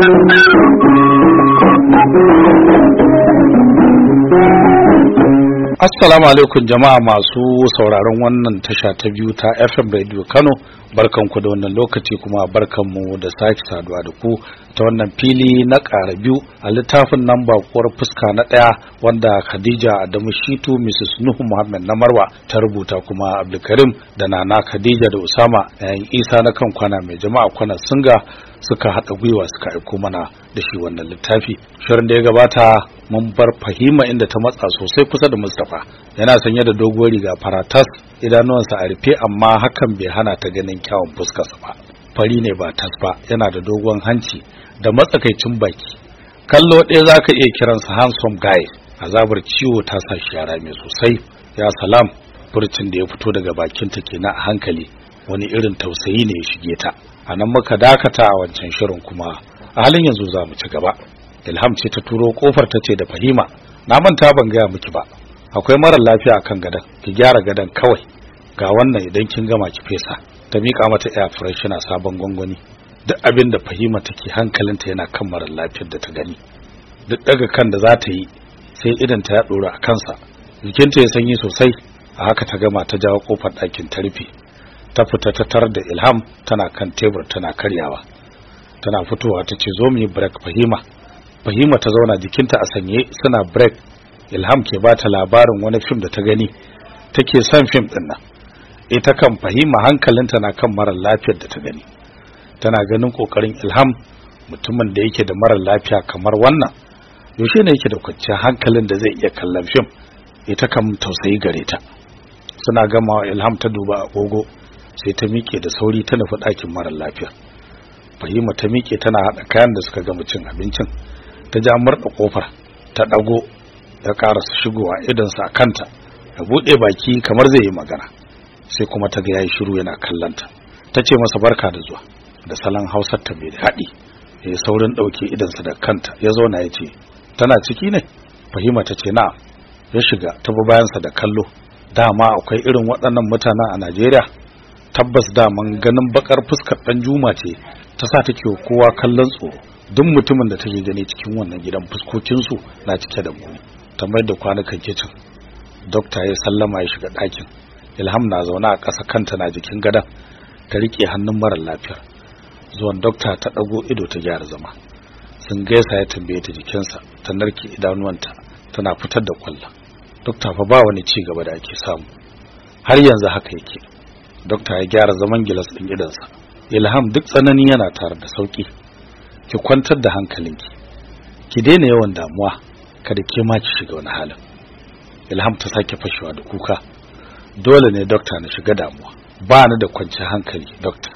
Thank you. Assalamu alaikum jama'a masu sauraron wannan tasha ta biyu ta FM Radio Kano barkanku da wannan lokaci kuma barkanmu da sake saduwa da ku ta wannan fili na ƙara biyu a littafin nan bakuwar fuska na ɗaya wanda Khadija Adamu Shitu Mrs. Nuhu Muhammad na Marwa ta rubuta kuma Abdulkarim da Nana Khadija da Usama yayin Isa na kan kwana mai jama'a kwana Singa suka haɗa gwiwa suka aiko mana da shi wannan littafi shirin da ya gabata mun bar fahima inda ta matsa sosai kusa da Mustapha. Yana sanye da doguwar riga faratas idanuwansa a rufe amma hakan bai hana ta ganin kyawun fuskarsa ba. Fari ne ba tas ba yana da dogon hanci da matsakaicin baki. Kallo ɗaya zaka iya kiransa handsome guy. Azabar ciwo ta sa shi yara mai sosai. Ya salam furcin da ya fito daga bakinta kenan a hankali. Wani irin tausayi ne ya shige ta. A nan muka dakata a wancan shirin kuma. A halin yanzu za mu ci gaba. Ilham ce ta turo ƙofar ta ce da fahima na manta ban gaya miki ba. Akwai marar lafiya akan gadon. Ki gyara gadon kawai. Ga wannan idan kin gama ki fesa. Ta mika mata air freshener sabon gwangwani. Duk abin da fahima take hankalinta yana kan marar lafiyar da ta gani. Duk daga kan da za ta yi sai idan ta ya dora a kansa. Jikinta ya sanyi sosai. A haka ta gama ta jawo ƙofar ɗakin ta rufe. Ta fita ta tar da ilham tana kan tebur tana karyawa. Tana fitowa ta ce zo mu yi break fahima. Fahima ta zauna jikinta a sanye suna break. Ilham ke ba ta labarin wani fim da ta gani take son fim ɗin nan. Ita kan fahima hankalinta na kan marar lafiyar da ta gani. Tana ganin ƙoƙarin ilham mutumin da yake da marar lafiya kamar wannan. Yaushe ne yake da kwanciyar hankalin da zai iya kallon fim? Ita kan tausayi gare ta. Suna gamawa ilham ta duba agogo sai ta miƙe da sauri ta nufi ɗakin marar lafiya. Fahima ta miƙe tana haɗa kayan da suka gama cin abincin. Ta ja murɗa ƙofar ta ɗago ya ƙarasa shigowa idansa a kanta ya buɗe baki kamar zai yi magana. Sai kuma ta ga yayi shiru yana kallanta ta ce masa barka da zuwa. Da salon hausar ta bai haɗi ya saurin ɗauke idansa da kanta ya zauna ya ce tana ciki ne? Fahima ta ce na ya shiga ta bi bayansa da kallo. Dama akwai irin waɗannan mutanen a Najeriya. Tabbas daman ganin bakar fuskar dan juma ce ta sa take kowa kallon tsoro. Duk mutumin da take gani cikin wannan gidan fuskokin su na cike da muni. Tambayar da kwanukan kicin dokta ya sallama ya shiga ɗakin. Ilham na zaune a ƙasa kanta na jikin gadon. Ta riƙe hannun marar lafiyar. Zuwan dokta ta ɗago ido ta gyara zama. Sun gaisa ya tambaye ta jikinsa ta narke idanuwanta tana fitar da ƙwallon dokta fa ba wani ci gaba da ake samu. Har yanzu haka yake. Dokta ya gyara zaman gilas din idansa ilham duk tsanani yana tare da sauƙi ki kwantar da hankalinki. Ki daina yawan damuwa kada ke ma ki shiga wani halin. Ilham ta sake fashewa da kuka. Dole ne dokta na shiga damuwa. Ba ni da kwanciyar hankali dokta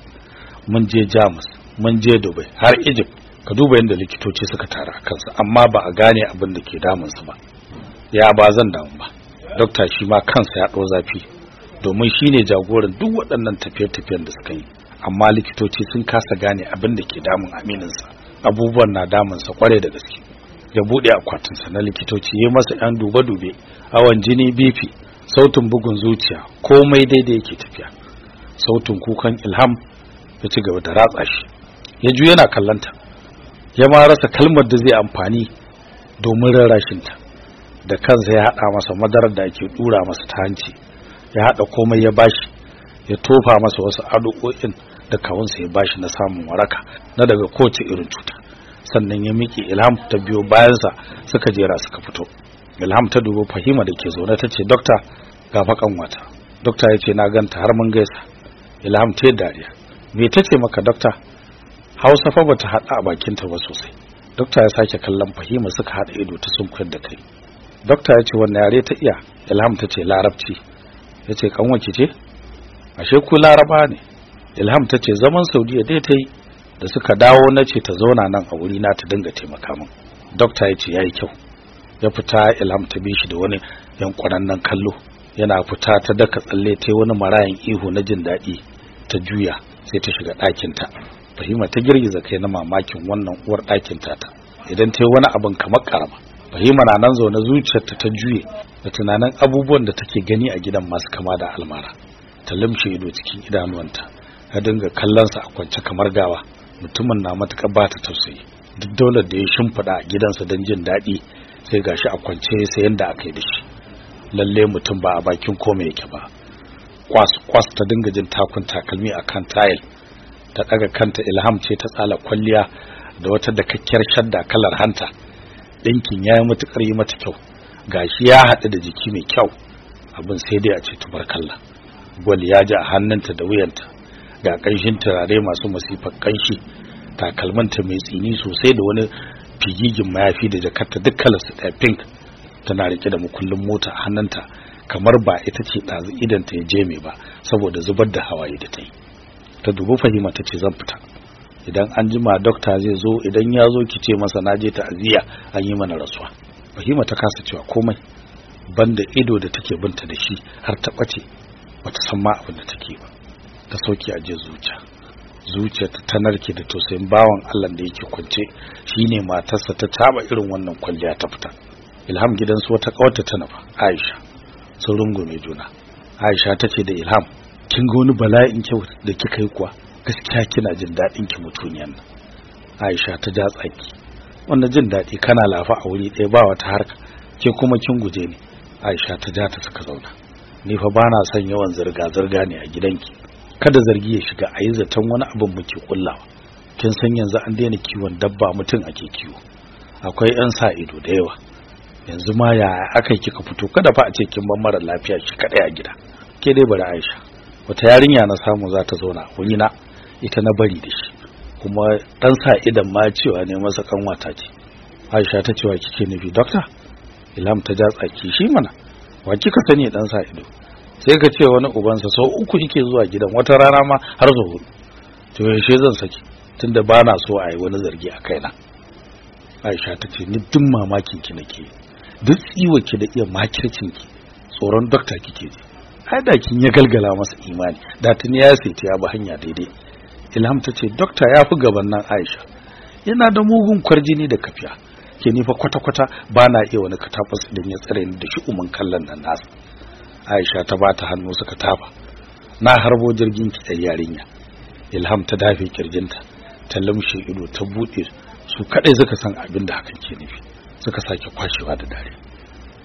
mun je jamus mun je dubai har egypt. Ka duba yadda likitoci suka tara kansa amma ba a gane abin da ke damunsa ba. Ya ba zan damu ba. Dokta shi ma kansa ya ɗau zafi. Domin shi ne jagoran duk waɗannan tafiye-tafiyen da suka yi. Amma likitoci sun kasa gane abin da ke damun amininsa abubuwan na damunsa kware da gaske. Ya buɗe akwatinsa na likitoci ya masa yan dube-dube awon jini bp sautin bugun zuciya komai daidai yake tafiya. Sautin kukan ilham ya ci gaba da ratsa shi. Ya ju yana kallanta ya ma rasa kalmar da zai amfani domin rarrashinta. Da kansa ya haɗa masa madarar da ake ɗura masa ta hanci ya haɗa komai ya bashi ya tofa masa wasu addu'o'in da kawunsa ya bashi na samun waraka na daga kowace irin cuta. Sannan ya miƙe ilham ta biyo bayansa suka jera suka fito. Ilham ta dubo fahima da ke zaune ta ce dokta ga fakan wata dokta ya ce na ganta har mun gaisa. Ilham ta dariya. Me ta ce maka dokta? Hausa fa bata haɗa a bakinta ba sosai. Dokta ya sake kallon fahima suka haɗa ido ta sunkuyar da kai. Dokta ya ce wanne yare ta iya? Ilham ta ce larabci. Ya ce kanwace ce? Ashe ku laraba ne. Ilham ta ce zaman saudiya dai ta yi da suka dawo na ce ta zauna nan a wuri na ta dinga taimaka min. Dokta ya ce ya yi kyau. Ya fita ilham ta bi shi da wani yankwanan nan kallo. Yana fita ta daka tsalle ta wani marayan ihu na jin daɗi ta juya sai ta shiga ɗakinta. Fahima ta girgiza kai na mamakin wannan uwar ɗakinta ta idan ta yi wani abin kamar karama fahima na nan zaune zuciyarta ta juye da tunanin abubuwan da take gani a gidan masu kama da almara. Ta limshe ido cikin idanuwanta. Ta dinga kallonsa a kwance kamar gawa. Mutumin na matuƙar ba ta tausayi. Duk daular da ya shimfiɗa a gidansa don jin daɗi sai gashi a kwance sai yanda aka yi da shi. Lalle mutum ba a bakin komai yake ba. Kwas kwas ta dinga jin takun takalmi akan tayil ta daga kanta ilham ce ta tsala kwalliya da wata dakakkiyar shadda kalar hanta. Dinkin yayi matuƙar yi mata kyau. Gashi ya haɗu da jiki mai kyau. Abin sai dai a ce tubarkalla. Gwal ya ji a hannunta da wuyanta. Ga kanshin turare masu masifar kanshi takalmanta mai tsini sosai da wani figigin mayafi da jakarta duk kalarsa ɗaya pink tana riƙe da mukullin mota a hannunta kamar ba ita ce ɗazu idan ta je mai ba saboda zubar da hawaye da ta yi. Ta dubi fahima ta ce zan fita. Idan an jima dokta zai zo idan ya zo ki ce masa na je ta'aziyya an yi mana rasuwa. Fahima ta kasa cewa komai banda ido da take binta da shi har ta ɓace bata san ma abin da take ba. Ta sauke a je zuciya. Zuciya ta narke da tausayin bawan Allah da yake kwance. Shine matarsa ta taba irin wannan kwalliya ta fita. Ilham gidansu wata kawarta ta nafa Aisha. Sun rungume juna. Aisha tace da Ilham kin ga wani bala'in kyau da kika yi kuwa? Gaskiya kina jin daɗin ki mutuniyan nan. Aisha ta ja tsaki. Wannan jin daɗi kana lafa a wuri ɗaya ba wata harka. Ke kuma kin guje ni. Aisha ta ja ta suka zauna. Ni fa bana son yawan zirga zirga ne a gidanki. Kada zargi ya shiga a yi zaton wani abin muke kullawa kin san yanzu an daina kiwon dabba mutum ake kiwo. Akwai yan sa ido da yawa. Yanzu ma ya aka kika fito? Kada fa a ce kin ban mara lafiya shi kadai a gida. Ke dai bari Aisha. Wata yarinya na samu za ta zauna wani na? Ita na bari da shi. Kuma dan sa idan ma cewa ne masa kanwata ce. Aisha ta cewa kike nufi doctor? Ilham ta ja tsaki shi mana wa kika sani dan sa ido? Sai ka ce wani ubansa sau uku yake zuwa gidan wata rana ma har sau huɗu to yaushe zan saki? Tunda ba na so a yi wani zargi a kaina. Aisha ta ce ni duk mamakin ki nake duk tsiwa ki da iya makircin ki tsoron dokta kike ji. Ai da kin ya galgala masa imani. Da tuni ya saita ya bi hanya daidai. Ilham ta ce dokta ya fi gaban nan Aisha. Yana da mugun kwarjini da kafiya. Ke ni fa kwata-kwata ba na iya wani katafas idan ya tsare ni da shi umin kallon nan nasa. Aisha ta bata hannu suka tafa. Na harbo jirgin ki da yarinya. Ilham ta dafe kirjinta ta lumshe ido ta buɗe su kadai suka san abin da hakan ke nufi. Suka sake kwashewa da dare.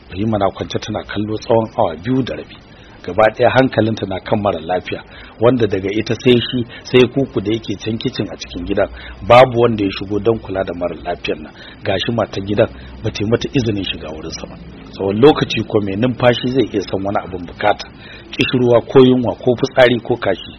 Bai mana kwance tana kallo tsawon awa biyu da rabi. Gaba ɗaya hankalinta na kan mara lafiya wanda daga ita sai shi sai kuku da yake can kicin a cikin gidan. Babu wanda ya shigo don kula da mara lafiyar nan. Gashi mata gidan ba ta mata izinin shiga wurin sa ba. Tsawon lokaci ko mai numfashi zai iya san wani abin buƙata kishirwa ko yunwa ko fitsari ko kashi.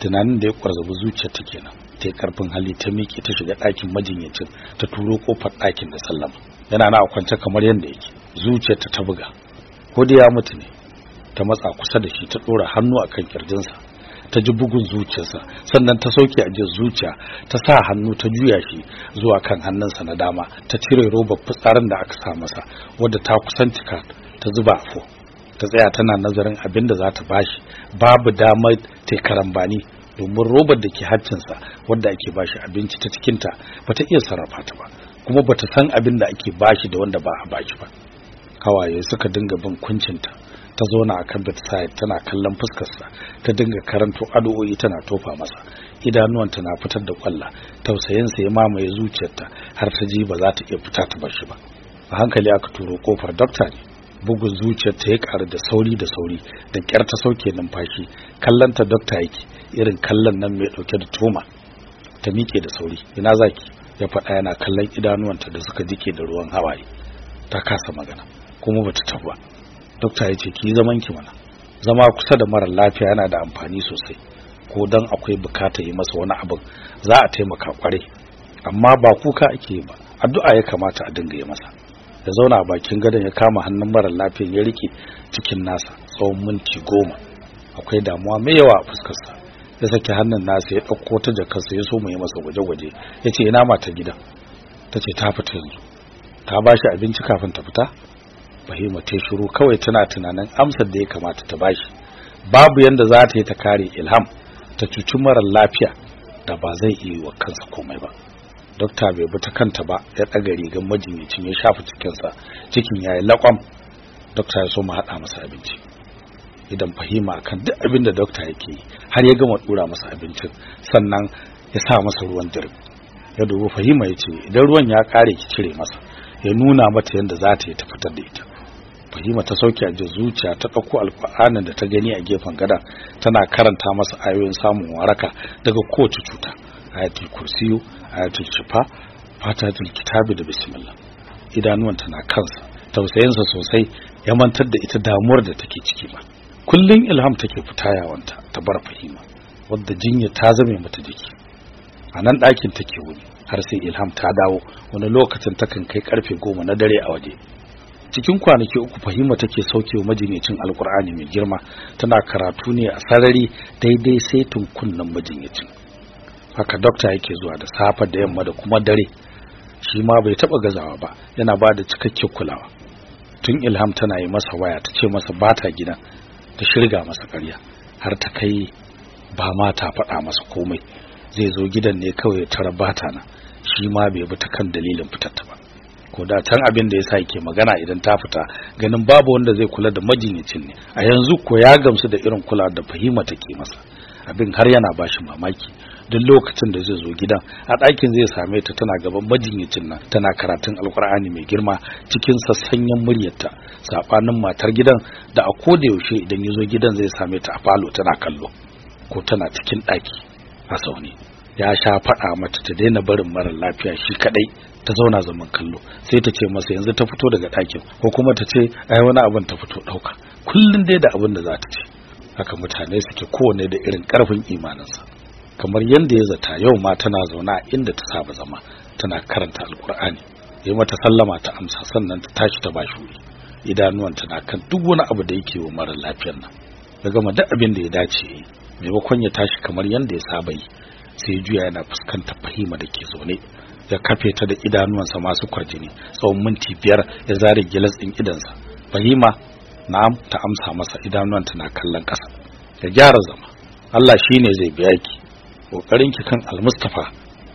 Tunanin da ya kwarzabi zuciyar ta kenan ta ƙarfin hali ta miƙe ta shiga ɗakin majinyacin ta turo ƙofar ɗakin da sallama. Yana na kwance kamar yadda yake zuciyarta ta buga. Ko da ya mutu ne ta matsa kusa da shi ta ɗora hannu akan kirjinsa ta ji bugun zuciyarsa sannan ta sauke a jin zuciya ta sa hannu ta juya shi zuwa kan hannunsa na dama ta cire robar fitsarin da aka sa masa wadda ta kusan cika ta zuba a ta tsaya tana nazarin abin da za ta bashi babu damar ta karambani domin robar da ke haccinsa wadda ake bashi abinci ta cikinta ba ta iya sarrafa ta ba kuma ba ta san abin da ake bashi da wanda ba a bashi ba. Kawaye suka dinga bin kuncinta ta zauna akan bedside tana kallon fuskarsa ta dinga karanto addu'o'i tana tofa masa. Idanuwanta na fitar da kwalla tausayinsa ya mamaye zuciyarta har ta ji ba za ta iya fita ta bar shi ba. A hankali aka turo ƙofar dokta ne. Bugun zuciyarta ya karu da sauri da sauri da kyar ta sauke numfashi. Kallanta dokta yake irin kallon nan mai ɗauke da toma ta miƙe da sauri ina zaki ya faɗa yana kallon idanuwanta da suka jike da ruwan hawaye. Ta kasa magana kuma bata tabba dokta ya ce ki zaman ki mana. Zama kusa da mara lafiya yana da amfani sosai. Ko dan akwai buƙata yi masa wani abin za a taimaka kware amma ba kuka ake ba. Addu'a ya kamata a dinga yi masa. Ya zauna a bakin gadon ya kama hannun mara lafiyan ya riƙe cikin nasa tsawon minti goma. Akwai damuwa mai yawa a fuskarsa. Ya saki hannun nasa ya ɗauko ta jakarsa ya so mu yi masa gwaje-gwaje. Ya ce ina mata gidan? Ta ce ta fita yanzu. Ta ba shi abinci kafin ta fita. Fahima ta shiru kawai tana tunanin amsar da ya kamata ta bashi babu yanda za ta yi ta kare Ilham ta cuci mara lafiya da ba zai iya wa kansa komai ba. Dokta bai bi ta kanta ba ya ɗaga rigar majinyacin ya shafa cikinsa cikin yayi laƙwam. Dokta ya so mu haɗa masa abinci. Idan fahima kan duk abin da dokta yake yi har ya gama ɗura masa abincin sannan ya sa masa ruwan dirk ya dubi fahima ya ce idan ruwan ya kare ki cire masa. Ya nuna mata yadda za ta yi ta fitar da ita. Fahima ta sauke a zuciya ta ɗauko alƙur'anin da ta gani a gefen gadon tana karanta masa ayoyin samun waraka daga kowace cuta. Ayatul kursiyu ayatul shifa fatatul kitabi da bismillah. Idanuwan tana kansa tausayinsa sosai ya mantar da ita damuwar da take ciki ba kullun ilham take fita yawanta ta bar fahima wadda jinya ta zame mata jiki. A nan ɗakin take wuni har sai ilham ta dawo wani lokacin takan kai ƙarfe goma na dare a waje. Cikin kwanaki uku fahima take sauke wa majinyacin alkur'ani mai girma tana karatu ne a sarari daidai sai kunnan majinyacin. Haka dokta yake zuwa da safa da yamma da kuma dare shi ma bai taba gazawa ba yana ba da cikakken kulawa. Tun ilham tana yi masa waya ta ce masa bata gidan ta shirga masa ƙarya har ta kai ba ma ta faɗa masa komai. Zai zo gidan ne kawai bata na shi ma bai bi ta kan dalilin fitarta ba. Ko da can abin da yasa yake magana idan ta fita ganin babu wanda zai kula da majinyacin ne. A yanzu ko ya gamsu da irin kula da fahima take masa. Abin har yana bashi mamaki. Duk lokacin da zai zo gidan a ɗakin zai same ta tana gaban majinyacin nan tana karatun alkur'ani mai girma cikin sassanyen muryarta. Sabanin matar gidan da a koda yaushe idan ya zo gidan zai same ta a falo tana kallo ko tana cikin ɗaki a zaune. Ya sha faɗa mata ta daina barin mara lafiya shi kadai ta zauna zaman kallo. Sai ta ce masa yanzu ta fito daga ɗakin ko kuma ta ce ai wani abin ta fito ɗauka. Kullum dai da abin da za ta ce. Haka mutane suke kowane da irin ƙarfin imaninsa. Kamar yadda ya zata yau ma tana zaune a inda ta saba zama tana karanta alkur'ani ya mata sallama ta amsa sannan ta tashi ta bashi wuri. Idanuwanta na kan duk wani abu da yake wa mara lafiyar nan. Ya gama duk abin da ya dace maimakon ya tashi kamar yadda ya saba yi sai juya yana fuskantar fahima da ke zaune. Ya kafe ta da idanuwansa masu kwarjini tsawon minti biyar ya zare gilas ɗin idansa fahima na'am ta amsa masa idanuwanta na kallon ƙasa. Ya gyara zama. Allah shine zai biya ki. Kokarin ki kan almustafa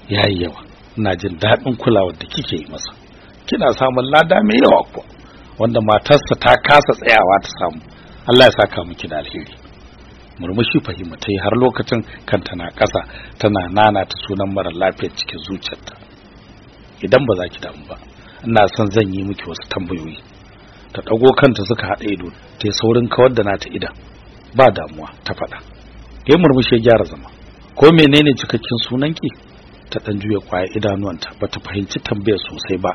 yayi yawa. Ina jin daɗin kulawar da kike yi masa. Kina samun lada mai yawa kuwa wanda matarsa ta kasa tsayawa ta samu. Allah ya saka miki da alheri. Murmushi fahima ta yi har lokacin kanta na ƙasa tana nana ta sunan mara lafiyar cikin zuciyarta. Idan ba za ki damu ba ina son zan yi miki wasu tambayoyi. Ta ɗago kanta suka haɗa ido ta saurin kawar da nata idan ba damuwa ta faɗa. Ya murmushi ya gyara zama. Ko menene cikakken sunanki? Ta ɗan juya ƙwaya idanuwanta bata fahimci tambayar sosai ba.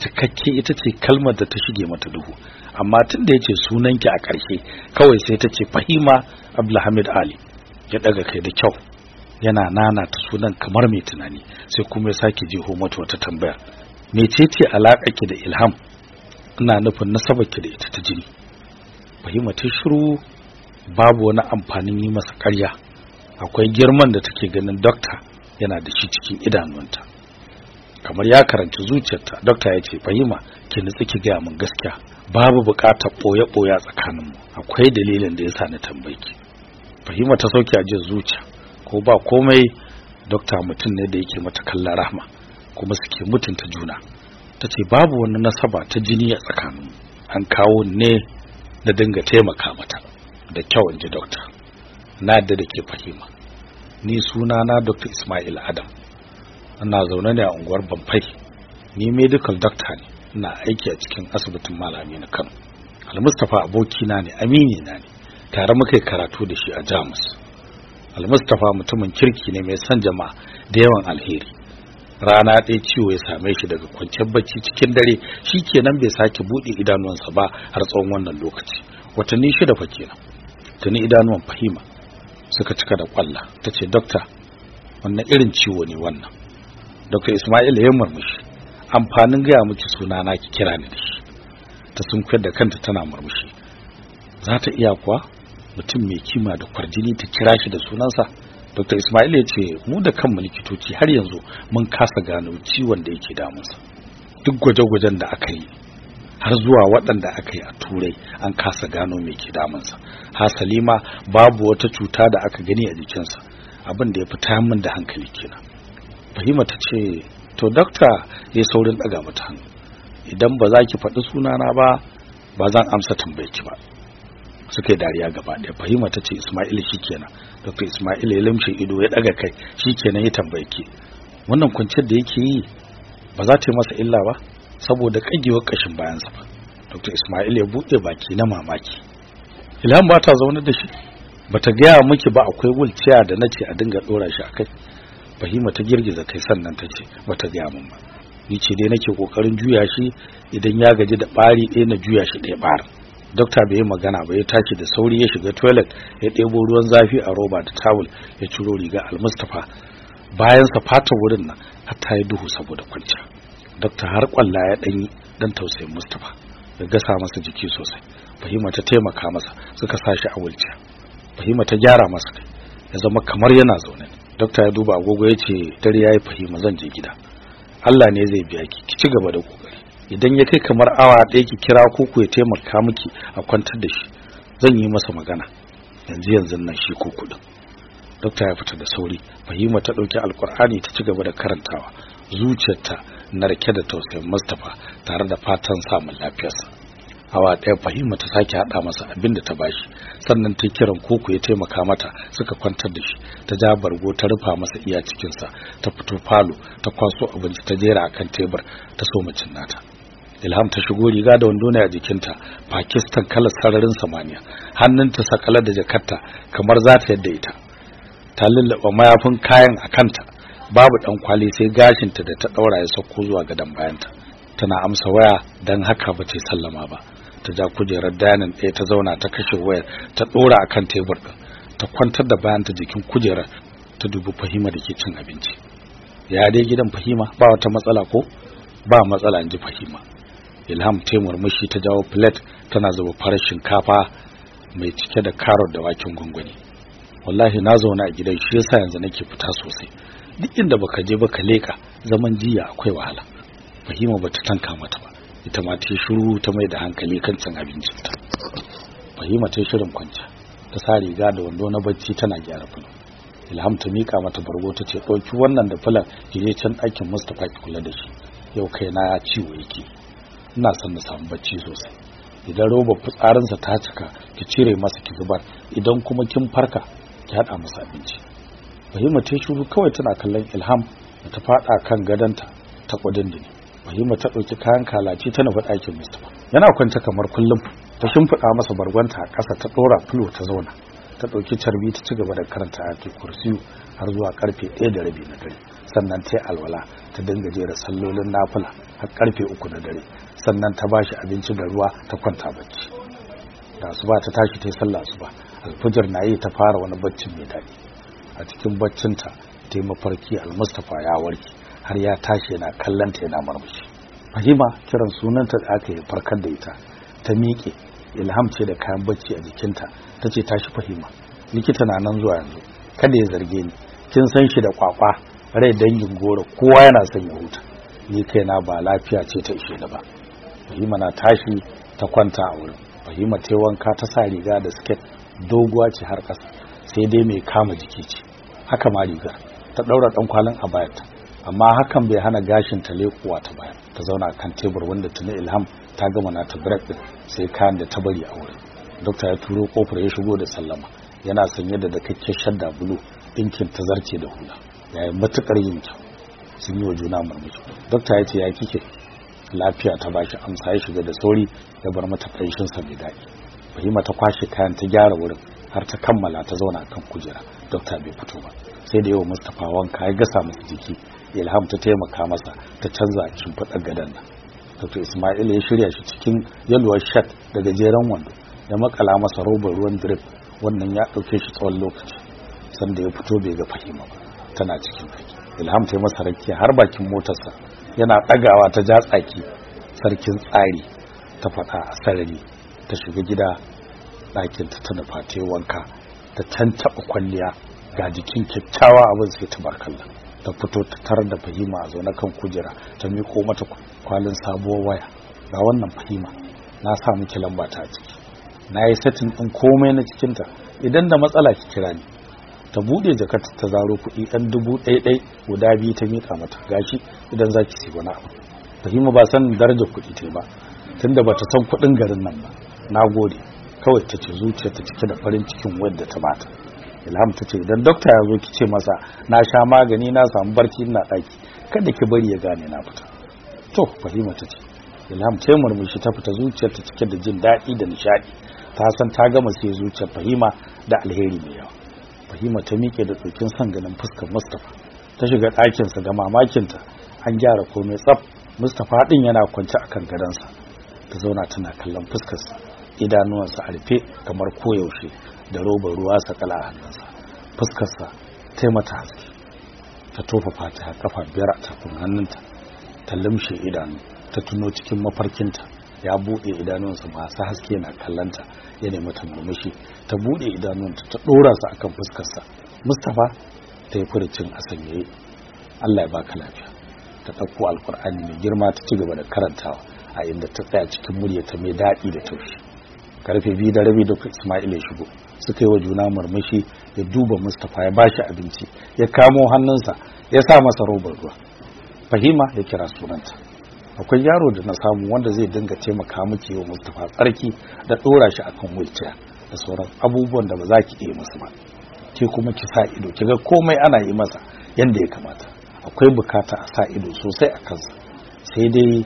Cikakke ita ce kalmar da ta shige mata duhu. Amma tun da ya ce sunanki a ƙarshe kawai sai ta ce fahima abdulhamid ali. Ya daga kai da kyau. Yana nana ta sunan kamar mai tunani sai kuma ya sake jeho mata wata tambaya. Mecece ki da ilham? Ina nufin nasabar ki da ita ta jini. Fahima ta shiru babu wani amfanin yi masa ƙarya. Akwai girman da take ganin dokta yana da shi cikin idanuwanta kamar ya karanci zuciyarta dokta ya ce fahima ki nutsi ki gaya min gaskiya. Babu buƙatar ɓoye-ɓoye tsakaninmu. Akwai dalilin da ya sa ni tambayi ki. Fahima ta sauke a jin zuciya. Ko ba komai dokta mutum ne da yake mata kallon rahma kuma suke mutunta juna. Ta ce babu wani nasaba ta jini a tsakaninmu an kawo ne da dinga taimaka mata. Da kyau in ji dokta. Na yadda da ke fahima. Ni suna na dr ismail adam. Ina zaune ne a unguwar bamfai. Ni medical doctor ne. Ina aiki a cikin asibitin malami na kano. Almustapha abokina ne amini na ne. Tare muka karatu da shi a jamus. Almustapha mutumin kirki ne mai son jama'a da yawan alheri. Rana ɗaya ciwo ya same shi daga kwanciyar bacci cikin dare shi kenan bai sake buɗe idanuwansa ba har tsawon wannan lokaci. Watanni shida fa kenan. Tuni idanuwan fahima suka cika da kwalla. Ta ce dokta wannan irin ciwo ne wannan? Dokta ismail ya murmushi. Amfanin gaya miki suna na ki kira ni da shi. Ta sunkuyar da kanta tana murmushi. Za ta iya kuwa? Mutum mai kima da kwarjini ta kira shi da sunansa. Dr ismail ya ce mu da kanmu likitoci har yanzu mun kasa gano ciwon da yake damunsa. Duk gwaje-gwajen da aka yi har zuwa waɗanda aka yi a turai an kasa gano mai ke damunsa. Hasali ma babu wata cuta da aka gani a jikinsa. Abin da ya fi min da hankali kenan. Fahima ta ce to dokta ya saurin ɗaga mata hannu. Idan ba za ki faɗi sunana ba ba zan amsa tambayki ba. Suka yi dariya gaba ɗaya. Fahima ta ce ismail shi kenan dr ismail ya limshe ido ya ɗaga kai. Shi kenan ya tambayki wannan kwanciyar da yake yi ba za ta yi masa illa ba saboda kagewar kashin bayansa ba. Dr ismail ya buɗe baki na mamaki. Ilham ba ta zaune da shi. Bata gaya miki ba akwai wulciya da nace a dinga dora shi akai fahima ta girgiza kai sannan ta ce bata gaya min ba. Ni ce dai nake ƙoƙarin juya shi idan ya gaji da bari ɗaya na juya shi ɗaya bar dokta bai yi magana ba ya tashi da sauri ya shiga toilet ya ɗebo ruwan zafi a roba da tawul ya ciro riga almustafa. Bayan sa fata wurin nan har ta yi duhu saboda kwanciya. Dokta har kwalla ya ɗanyi dan tausayin mustafa ya gasa masa jiki sosai. Fahima ta taimaka masa suka sa shi a wulciya fahima ta gyara masa kai ya zama kamar yana zaune. Dokta ya duba agogo ya ce dare yayi fahima zan je gida. Allah ne zai biya ki ki ci gaba da ƙoƙari idan ya kai kamar awa ɗaya ki kira kuku ya taimaka miki a kwantar da shi zan yi masa magana. Yanzu yanzu nan shi ko kuɗin. Dokta ya fita da sauri. Fahima ta ɗauki alkur'ani ta ci gaba da karantawa. Zuciyarta na rake da tausayin Mustapha tare da fatan samun lafiyarsa. Hawa ɗaya fahima ta sake haɗa masa abin da ta bashi sannan ta kiran koko ya taimaka mata suka kwantar da shi. Ta ja bargo ta rufa masa iya cikinsa. Ta fito falo ta kwaso abinci ta jera akan tebur ta so macin nata. Ilham ta shigo riga da wando ne a jikinta pakistan kalar sararin samaniya hannunta sakala da jakarta kamar za ta yadda ita. Ta lullaba mayafin kayan a kanta babu dan kwali sai gashinta da ta daura ya sauko zuwa gadon bayanta. Tana amsa waya dan haka ba ta sallama ba. Ta ja kujerar danin ɗaya ta zauna ta kashe wayar ta ɗora a kan tebur ɗin ta kwantar da bayan ta jikin kujerar ta dubi fahima da ke cin abinci. Ya dai gidan fahima? Ba wata matsala ko? Ba matsala in ji fahima. Ilham ta murmushi ta jawo plate tana zuba farar shinkafa mai cike da karot da waken gwangwani. Wallahi na zauna a gidan shi yasa yanzu nake fita sosai. Duk inda baka je baka leka zaman jiya akwai wahala. Fahima bata tanka mata ba. Ita ma ta shiru ta mai da hankali kan cin abincinta fahima ta shirin kwanta. Ta sa riga da wando na bacci tana gyara fulo. Ilham ta mika mata bargo ta ce ɗauki wannan da fulan ki je can ɗakin mustapha ki kula da shi. Yau kai na ya ciwo yake. Ina son na samu bacci sosai idan roba fitsarinsa ta cika ki cire masa ki zubar idan kuma kin farka ki haɗa masa abinci fahima ta shiru kawai tana kallon ilham ta faɗa kan gadonta ta kuɗin dini Fahima ta ɗauki kayan kalaci ta nufi ɗakin Mustapha. Yana kwance kamar kullum ta shimfiɗa masa bargonta a ƙasa ta ɗora filo ta zauna. Ta ɗauki carbi ta ci gaba da karanta a kursiyu har zuwa ƙarfe ɗaya da rabi na dare. Sannan ta alwala ta dinga jera sallolin nafila har ƙarfe uku na dare. Sannan ta bashi abinci da ruwa ta kwanta bacci. Da asuba ta tashi ta yi sallah asuba. Alfijir na yi ta fara wani baccin mai daɗi. A cikin baccinta ta yi mafarki almustafa ya warke. har ya tashi yana kallanta yana marmashi fahima kiran sunanta da aka yi farkar da ita ta miƙe ilham ce da kayan bacci a jikinta ta ce tashi fahima likita na nan zuwa yanzu kada ya zarge ni kin san shi da kwakwa rai dangin goro kowa yana son ya huta ni kaina ba lafiya ce ta ishe ni ba fahima na tashi ta kwanta a wurin. Fahima ta wanka ta sa riga da siket doguwa ce har ƙasa sai dai mai kama jiki ce. Haka ma rigar. Ta ɗaura ɗan kwalin a bayanta amma hakan bai hana gashin ta lekuwa ta baya ta zauna kan tebur wanda tuni ilham ta gama na ta break sai kayan da ta bari a wurin. Dokta ya turo ƙofar ya shigo da sallama. Yana sanye da dakakken shadda bulu dinkin ta zarce da hula. Yayin matuƙar yin kyau. Sun yi wa juna murmushi. Dokta ya ce ya kike? Lafiya ta bashi amsa ya shiga da sauri ya bar mata kanshin sa mai daɗi. Fahima ta kwashe kayan ta gyara wurin har ta kammala ta zauna kan kujera. Dokta bai fito ba. Sai da yawa mustapha wanka ya gasa masa jiki ilham ta taimaka masa ta canza shimfiɗar gadon nan. Dr ismail ya shirya shi cikin yalwar shat da gajeren wando ya makala masa robar ruwan drip wannan ya ɗauke shi tsawon lokaci. Sanda ya fito bai ga fahima ba tana cikin kai ilham ta yi masa rakiya har bakin motarsa. Yana ɗagawa ta ja tsaki. Sarkin tsari ta faɗa a sarari ta shiga gida ɗakinta ta nufa ta wanka ta can taɓa kwalliya ga jikin kyakkyawa abin sai ta barkalla ta fito ta tarar da fahima a zaune kan kujera ta miko mata kwalin sabuwar waya. Ga wannan fahima na sa miki lamba ta ciki. Na yi satin ɗin komai na cikinta. Idan da matsala ki kira ni. Ta buɗe jakarta ta zaro kuɗi ɗan dubu ɗai guda biyu ta miƙa mata. Gashi idan za ki si wani abu. Fahima ba san darajar kuɗi ta ba tunda ba ta san kuɗin garin nan ba. Na gode. Kawai ta ce zuciya ta cike da farin cikin wadda ta bata ilham ta ce idan dokta ya zo ki ce masa na sha magani na samu barci ina ɗaki kada ki bari ya gane na fita. To fahima ta ce ilham ta murmushi ta fita zuciyar ta cike da jin daɗi da nishaɗi. Ta san ta gama sai zuciyar fahima da alheri mai yawa. Fahima ta miƙe da tsokin son ganin fuskar mustapha. Ta shiga ɗakinsa ga mamakinta. An gyara komai tsaf. Mustapha ɗin yana kwance akan gadonsa. Ta zauna tana kallon fuskarsa. Idanuwansa a rufe kamar koyaushe da robar ruwa sakala a hannunsa. Fuskarsa ta mata haske. Ta tofa fata kafa biyar a tafin hannunta. Ta limshe idanu. Ta tuno cikin mafarkinta. Ya buɗe idanunsa masu haske na kallanta ya nemi ta murmushi ta buɗe idanunta ta ɗora su akan fuskarsa. Mustapha ta yi furicin a allah ya baka lafiya. Ta ɗauko alkur'ani mai girma ta ci gaba da karantawa a inda ta tsaya cikin muryata mai daɗi da taushi. Karfe biyu da rabi da ismail ya shigo. Suka yi wa juna murmushi ya duba mustapha ya bashi abinci ya kamo hannunsa ya sa masa robar ruwa. Fahima ya kira sunanta. Akwai yaro da na samu wanda zai dinga taimaka miki wa mustapha tsarki da dora shi akan wheelchair da sauran abubuwan da ba za ki iya masa ba. Ke kuma ki sa ido kiga komai ana yi masa yanda ya kamata. Akwai buƙata a sa ido sosai a kansa. Sai dai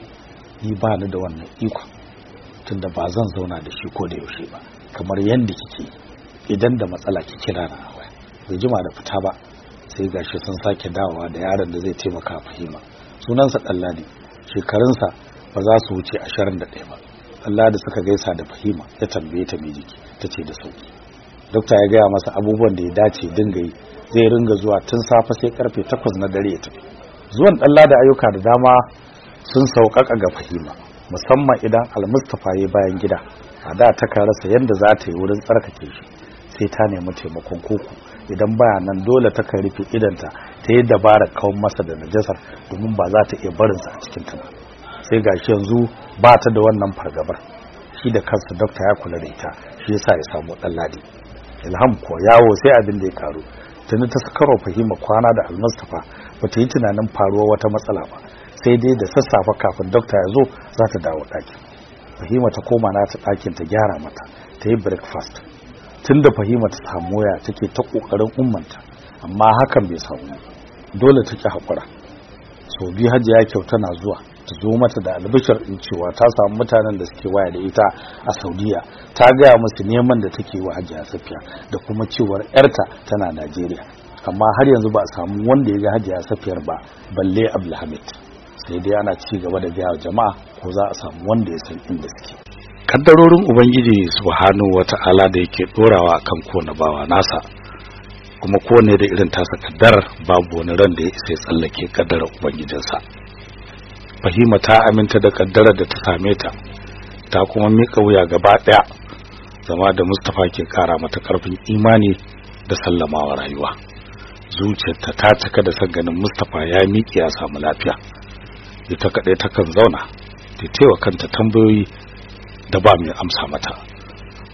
ni ba ni da wannan ikon tunda ba zan zauna da shi ko da yaushe ba kamar yanda kike idan da matsala ki kira na waya bai jima da fita ba sai gashi sun sake dawowa da yaron da zai taimaka fahima. Sunansa Ɗanladi. Shekarunsa ba za su wuce 21 ba. Allah da suka gaisa da fahima ya tambaye ta mai jiki tace da sauƙi dokta ya gaya masa abubuwan da ya dace dinga yi zai ringa zuwa tun safe sai ƙarfe 8 na dare ya tafi. Zuwan Ɗanladi ayyuka da dama sun sauƙaƙa ga fahima musamman idan almustafa ya bayan gida. A da ta rasa yadda za ta yi wurin tsarkake shi sai ta nemi taimakon koko. Idan baya nan dole ta kan rufe idanta ta yi dabarar kawon masa da najasar domin ba za ta iya barinsa a cikin ta ba. Sai gashi yanzu ba ta da wannan fargabar. Shi da kansa dokta ya kula da ita shi yasa ya samu dan ladi. Ilham ko yawo sai abin da ya karu tuni ta sakarwa fahima kwana da almustafa ba ta yi tunanin faruwar wata matsala ba. Sai dai da sassafe kafin dokta ya zo za ta dawo ɗakin. Fahima ta koma na ta ɗakin ta gyara mata ta yi breakfast. Tun da fahima ta samu waya take ta ƙoƙarin ummanta amma hakan bai samu dole take haƙura. So biyu hajiya kyau tana zuwa ta zo mata da albishir in cewa ta samu mutanen da suke waya da ita a saudiya. Ta gaya musu neman da take wa hajiya safiya da kuma cewar yarta tana najeriya. Amma har yanzu ba a samu wanda ya ga hajiya safiyar ba balle abdulhamid. Sai dai ana ci gaba da gaya jama'a ko za a samu wanda ya san inda suke. Kaddarorin ubangiji subhanahu wata'ala da yake dorawa akan kowane bawa nasa kuma kowane da irin tasa kaddarar babu wani ran da ya isa ya tsallake kaddarar ubangijinsa. Fahima ta aminta da kaddarar da ta same ta ta kuma mika wuya gaba ɗaya zama da Mustapha ke kara mata ƙarfin imani da sallamawa rayuwa. Zuciyarta ta cika da san ganin Mustapha ya miƙe ya samu lafiya. Ita kaɗai ta kan zauna ta tewa kanta tambayoyi da ba mai amsa mata.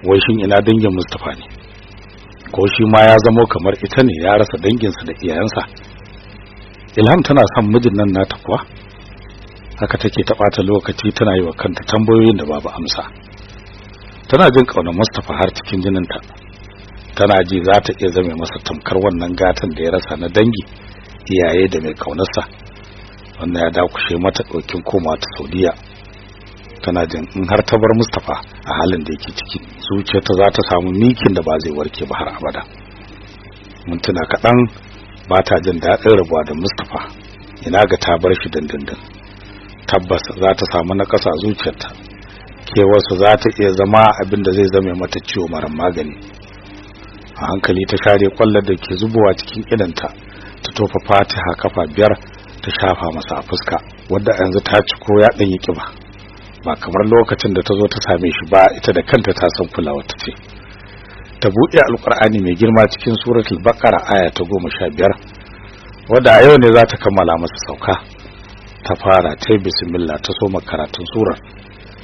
Wai shin ina dangin Mustapha ne? Ko shi ma ya zamo kamar ita ne ya rasa danginsa da iyayensa? Ilham tana son mijin nan nata kuwa? Haka take ta ɓata lokaci tana yi wa kanta tambayoyin da babu amsa. Tana jin ƙaunar Mustapha har cikin jininta. Tana ji za ta iya zame masa tamkar wannan gatan da ya rasa na dangi iyaye da mai ƙaunarsa. Wannan ya dakushe mata ɗaukin koma ta Saudiya. Tana jin in har ta bar Mustapha a halin da yake ciki zuciyarta za ta samu mikin da ba zai warke ba har abada. Mintuna kaɗan ba ta jin daɗin rabuwa da Mustapha. Ina ga ta bar shi dindindin. Tabbas za ta samu nakasa zuciyarta. Kewarsa za ta iya zama abin da zai zame mata ciwo mara magani. A hankali ta share kwallar da ke zubowa cikin idanta ta tofa fatiha kafa biyar ta shafa masa a fuska wadda yanzu ta ci ko ya ɗanyi ƙiba. Ba kamar lokacin da ta zo ta same shi ba ita da kanta ta san kulawa ta ce. Ta buɗe alƙur'ani mai girma cikin suratul baqara aya ta goma sha biyar wadda a yau ne za ta kammala masa sauka. Ta fara ta bismillah ta soma karatun surar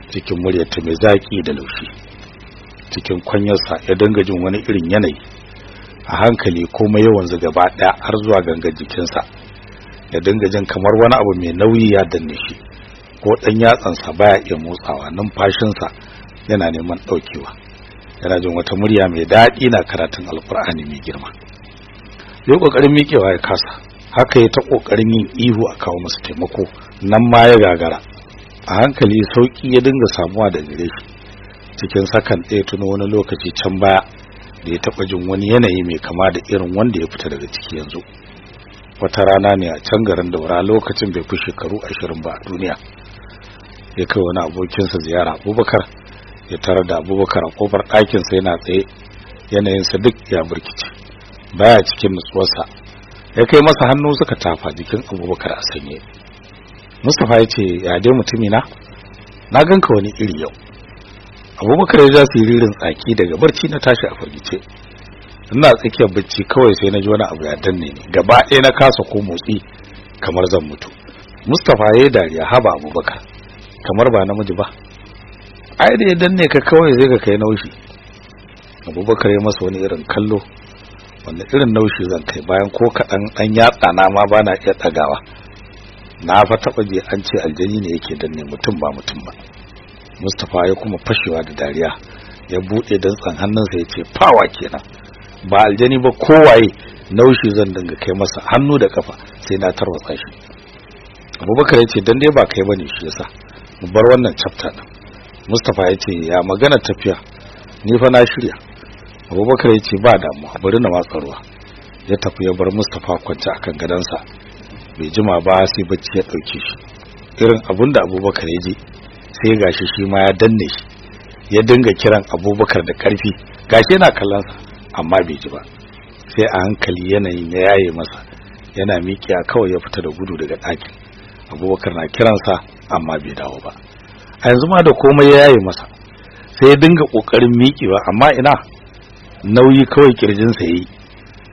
cikin muryarta mai zaƙi da laushi cikin kwanyarsa ya dinga jin wani irin yanayi. A hankali komai yawan gaba ɗaya har zuwa gangan jikinsa ya dinga jin kamar wani abu mai nauyi ya danne shi. Ko ɗan yatsansa baya iya motsawa numfashinsa yana neman ɗaukewa. Yana jin wata murya mai daɗi na karatun alkur'ani mai girma. Ya ƙoƙarin miƙewa ya kasa. Haka ya ta ƙoƙarin yin ihu a kawo masa taimako. Nan ma ya gagara. A hankali sauƙi ya dinga samuwa da gare shi. Cikin sakan ɗaya tuno wani lokaci can baya da ya taɓa jin wani yanayi mai kama da irin wanda ya fita daga ciki yanzu. Wata rana ne a can garin daura lokacin bai fi shekaru ashirin ba a duniya. Ya kai wani abokinsa ziyara. Abubakar ya tarar da abubakar a ƙofar ɗakinsa yana tsaye. Yanayinsa duk ya burkice baya cikin nutsuwarsa. Ya kai masa hannu suka tafa jikin abubakar a sanye. Mustapha ya ce ya dai mutumi na na ganka wani iri yau. Abubakar ya ja siririn tsaki daga barci na tashi a firgice. Ina tsakiyar bacci kawai sai na ji wani abu ya danne ni. Gaba ɗaya na kasa ko motsi kamar zan mutu. Mustapha ya yi dariya haba abubakar. Kamar ba namiji ba. Ai da ya danne ka kawai zai ka kai naushi. Abubakar ya masa wani irin kallo wanda irin naushi zan kai bayan ko kaɗan an yatsa na ma ba na iya ɗagawa. Na fa taɓa je an ce aljani ne yake danne mutum ba mutum ba. Mustapha ya kuma fashewa da dariya ya buɗe dantsan hannunsa ya ce fawa kenan. Ba aljani ba kowaye naushi zan dinga kai masa hannu da kafa sai na tarwatsa shi. Abubakar ya ce dan dai ba kai ba ne shi yasa mu bar wannan chapter din. Mustapha ya ce ya magana tafiya? Ni fa na shirya. Abubakar ya ce ba damuwa bari na watsa ruwa. Ya tafi ya bar mustapha kwance akan gadansa bai jima ba sai bacci ya ɗauke shi. Irin abun da abubakar ya je sai gashi shi ma ya danne shi. Ya dinga kiran abubakar da ƙarfi gashi yana kallonsa amma bai ji ba. Sai a hankali yanayin ya yaye masa. Yana miƙiya kawai ya fita da gudu daga ɗakin. Abubakar na kiransa amma bai dawo ba. A yanzu ma da komai ya yaye masa sai ya dinga ƙoƙarin miƙewa amma ina? Nauyi kawai kirjinsa ya yi.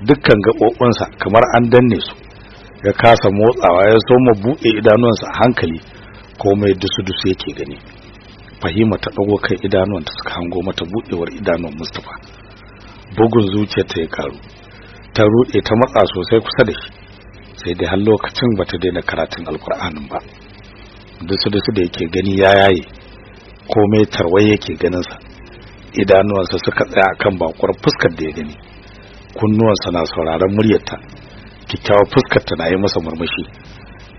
Dukkan gaɓoɓinsa kamar an danne su. Ya kasa motsawa ya soma buɗe idanuwansa a hankali. Komai dusu-dusu yake gani. Fahima ta ɗago kai idanuwanta suka hango mata buɗewar idanuwan mustapha. Bugun zuciyarta ya karu ta ruɗe ta matsa sosai kusa da shi. Sai dai har lokacin bata daina karatun alkur'anin ba. Dusu-dusu da yake gani ya yaye komai tarwai yake ganinsa. Idanuwansa suka tsaya akan bakwar fuskar da ya gani. Kunnuwansa na sauraron muryarta. Kyakkyawar fuskar ta na yi masa murmushi.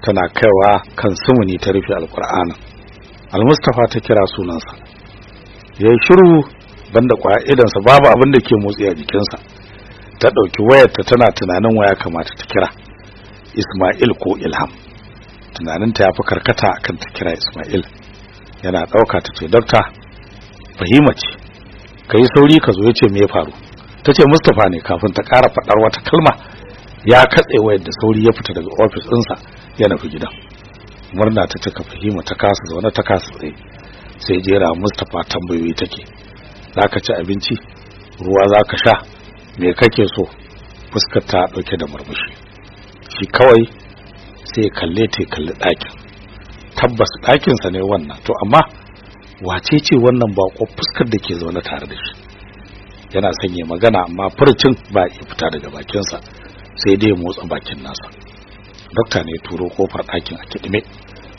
Tana kaiwa kan sumuni ta rufe alkur'anin almustafa ta kira sunansa. Ya yi shiru banda ƙwaya idansa babu abin da ke motsi a jikinsa. Ta ɗauki wayarta tana tunanin waya kamata ta kira. Ismail ko ilham. Tunaninta ya fi karkata akan ta kira ismail. Yana ɗauka ta ce dokta fahima ce. Ka yi sauri ka zo ya ce me ya faru. Ta ce mustapha ne kafin ta ƙara faɗar wata kalma. Ya katse wayar da sauri ya fita daga ofis ɗinsa ya nufi gidan. Murna ta cika fahima ta kasa zaune ta kasa tsaye. Sai jera mustapha tambayoyi take. Zaka ci abinci? Ruwa zaka sha? Me kake so? Fuskar ta ɗauke da murmushi. Shi kawai sai kalle ta kalli ɗakin. Tabbas ɗakin sa ne wannan. To amma wace ce wannan bako fuskar da ke zaune tare da shi? Yana sanye magana amma furcin ba ya fita daga bakinsa sai dai motsa bakin nasa. Dokta ne turo ƙofar ɗakin a kidime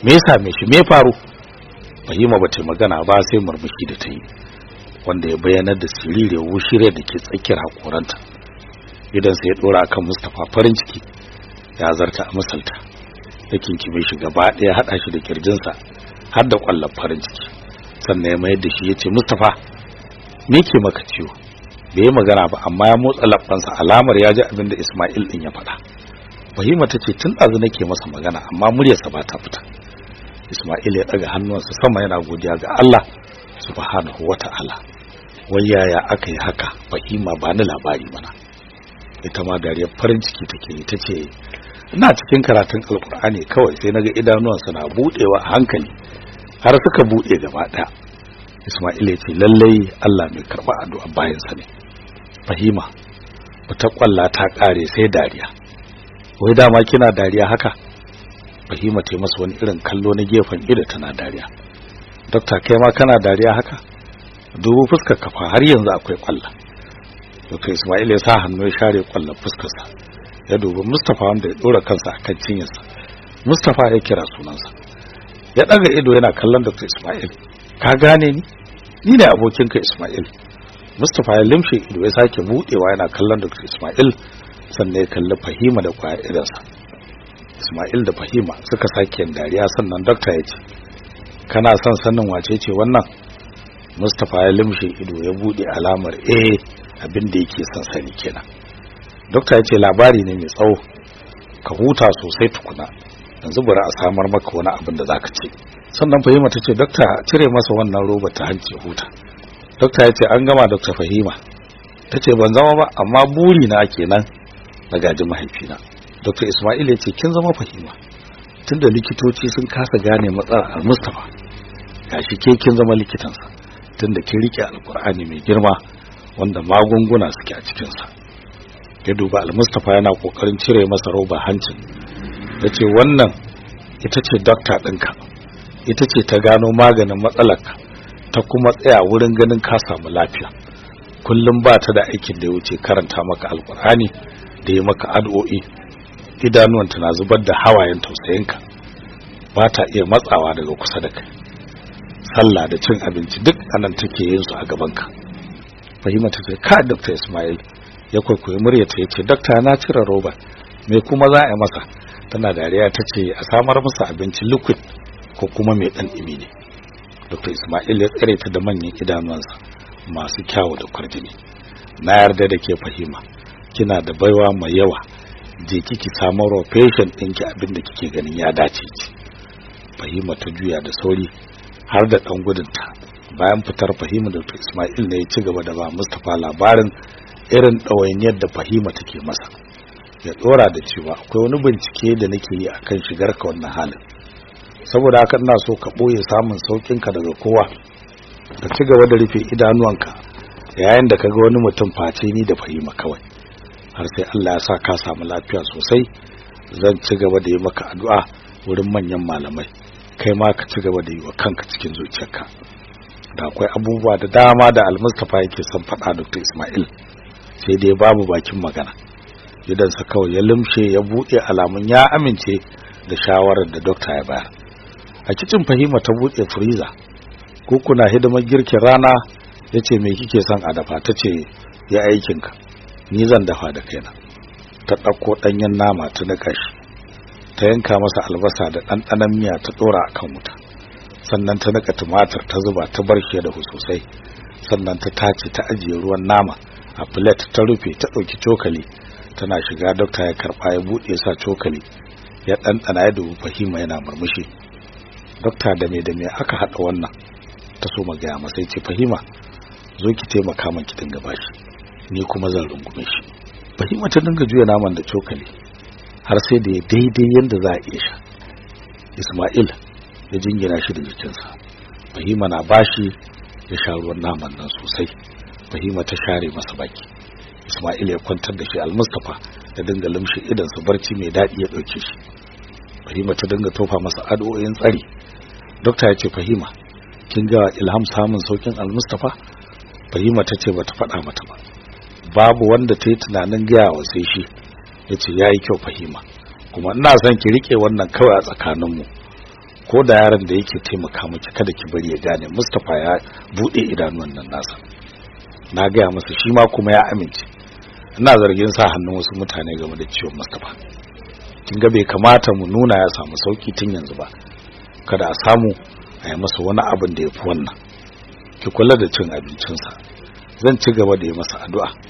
me ya same shi? Me faru? Fahima ba ta magana ba sai murmushi da ta yi wanda ya bayyanar da siririyar wushiriyar da ke tsakiyar hakoranta idan sai ya dora kan mustapha farin ciki ya zarta a misalta. Ya kinkime shi gaba ɗaya haɗa shi da kirjinsa har da ƙwallon farin ciki. Sannan ya mayar da shi ya ce mustapha me ke maka ciwo? Bai yi magana ba amma ya motsa labbansa alamar ya ji abin da ismail ɗin ya faɗa. Fahima ta ce tun ɗazu nake masa magana amma muryarsa ba ta fita. Ismail ya ɗaga hannuwansa sama yana godiya ga allah subhanahu wa ta'ala. Wai yaya aka yi haka fahima? Ba ni labari mana. Ita ma dariyar farin ciki take yi ta ce ina cikin karatun alkur'ani kawai sai na ga idanuwansa na budewa hankali har suka buɗe gaba ɗaya isma'ila ya ce lallai allah mai karɓa addu'a bayansa ne. Fahima wata kwalla ta kare sai dariya. Wai dama kina dariya haka? Fahima yi masa wani irin kallo na gefen ido tana dariya. Dokta kai ma kana dariya haka? Dubu fuskar kafa har yanzu akwai kwalla Dr. Ismail ya sa hannu ya share ƙwallon fuskarsa. Ya dubi Mustapha wanda ya dora kansa a kan cinyarsa. Mustapha ya kira sunansa. Ya daga ido yana kallon Dr. Ismail. Ka gane ni? Ni ne abokinka Ismail. Mustapha ya limshe ido ya sake budewa yana kallon Dr. Ismail sannan ya kalli Fahima da ƙwaya irinsa Ismail da Fahima suka sake yin dariya sannan dokta ya ce kana son sanin wace ce wannan? Mustapha ya limshe ido ya buɗe alamar eh abin da yake son sani kenan. Dokta ya ce labari ne mai tsawo. Ka huta sosai tukuna. Yanzu bari a samar maka wani abin da zaka ce sannan Fahima ta ce dokta cire masa wannan roba ta hanci huta. Dokta ya ce an gama dokta Fahima. Ta ce ban zama ba amma buri na kenan na gaji mahaifina. Dokta Ismail ya ce kin zama Fahima. Tunda likitoci sun kasa gane matsalar Al-Mustafa gashi ke kin zama likitansa. Tunda kin riƙe alkur'ani mai girma wanda magunguna suke a cikin sa ya duba Al-Mustafa yana ƙoƙarin cire masa roba hancin. Yace wannan ita ce doctor ɗinka. Ita ce ta gano maganin matsalarka ta kuma tsaya wurin ganin ka samu lafiya. Kullum ba ta da aikin da ya wuce karanta maka alkur'ani da ya maka addu'o'i. Idanuwanta na zubar da hawayen tausayinka. Ba ta iya matsawa daga kusa da kai. Sallah da cin abinci duk a nan take yin su a gabanka. Fahima ta ce ka dr ismail ya kwaikwayi muryata ya ce dokta na cire roba me kuma za a yi masa? Tana dariya ta ce a samar masa abinci liquid ko kuma mai dan ɗimi ne. Dr ismail ya tsare ta da manyan idanuwansa masu kyawu da kwarjini. Na yarda da ke fahima. Kina da baiwa mai yawa. Je kiki samar patient ɗinki abin da kike ganin ya dace ki. Fahima ta juya da sauri har da ɗan gudunta. Bayan fitar fahima dr ismail ne ya ci gaba da ba mustapha labarin irin ɗawainiyar da fahima take masa. Ya ɗora da cewa akwai wani bincike da nake yi akan shigar ka wannan halin. Saboda haka ina so ka ɓoye samun sauƙinka daga kowa. Ka ci gaba da rufe idanuwanka yayin da ka ga wani mutum face ni da fahima kawai. Har sai Allah ya sa ka samu lafiya sosai zan ci gaba da yi maka addu'a wurin manyan malamai. Kai ma ka ci gaba da yi wa kanka cikin zuciyarka. Da akwai abubuwa da dama da almustafa yake son faɗa Dr. Ismail. Sai dai babu bakin magana. Idansa kawai ya limshe ya buɗe alamun ya amince da shawarar da dokta ya bayar. A kicin fahima ta buɗe freezer. Ko kuna hidimar girkin rana ya ce me kike son a dafa? Ta ce ya aikinka. Ni zan dafa da kaina. Ta ɗauko ɗanyen nama ta niƙa shi. Ta yanka masa albasa da ɗanɗanon miya ta ɗora a kan wuta. Sannan ta niƙa tumatir ta zuba ta bar shi da sosai. Sannan ta tace ta ajiye ruwan nama. A plate ta rufe ta ɗauki cokali tana shiga dokta ya karɓa ya buɗe sa cokali ya ɗanɗana ya dubi fahima yana murmushi. Dokta da me da me aka haɗa wannan? Ta so magaya masa ce fahima zo ki taimaka min ki dinga bashi ni kuma zan rungume shi. Fahima ta dinga juya naman da cokali har sai da ya daidai yadda za a iya sha. Isma'il ya jingina shi da jikinsa. Fahima na bashi ya sha ruwan naman nan sosai. Fahima ta share masa baki. Isma'il ya kwantar da shi almustafa ya dinga idan su barci mai daɗi ya ɗauke shi. Fahima ta dinga tofa masa addu'o'in tsari. Dokta ya ce fahima kin ga ilham samun saukin almustafa? Fahima ta ce bata faɗa mata ba. Babu wanda ta yi tunanin gaya wa sai shi. Ya ce ya yi kyau fahima kuma ina son ki riƙe wannan kawai a tsakaninmu. Ko da yaron da yake taimaka miki kada ki bari ya gane mustapha ya buɗe idanuwan nan nasa. Na gaya masa shi ma kuma ya amince. Ina zargin sa hannun wasu mutane game da ciwon mustapha. Kin ga bai kamata mu nuna ya samu sauƙi tun yanzu ba. Kada a samu a yi masa wani abin da ya fi wannan. Ki kula da cin abincinsa. Zan ci gaba da yi masa addu'a.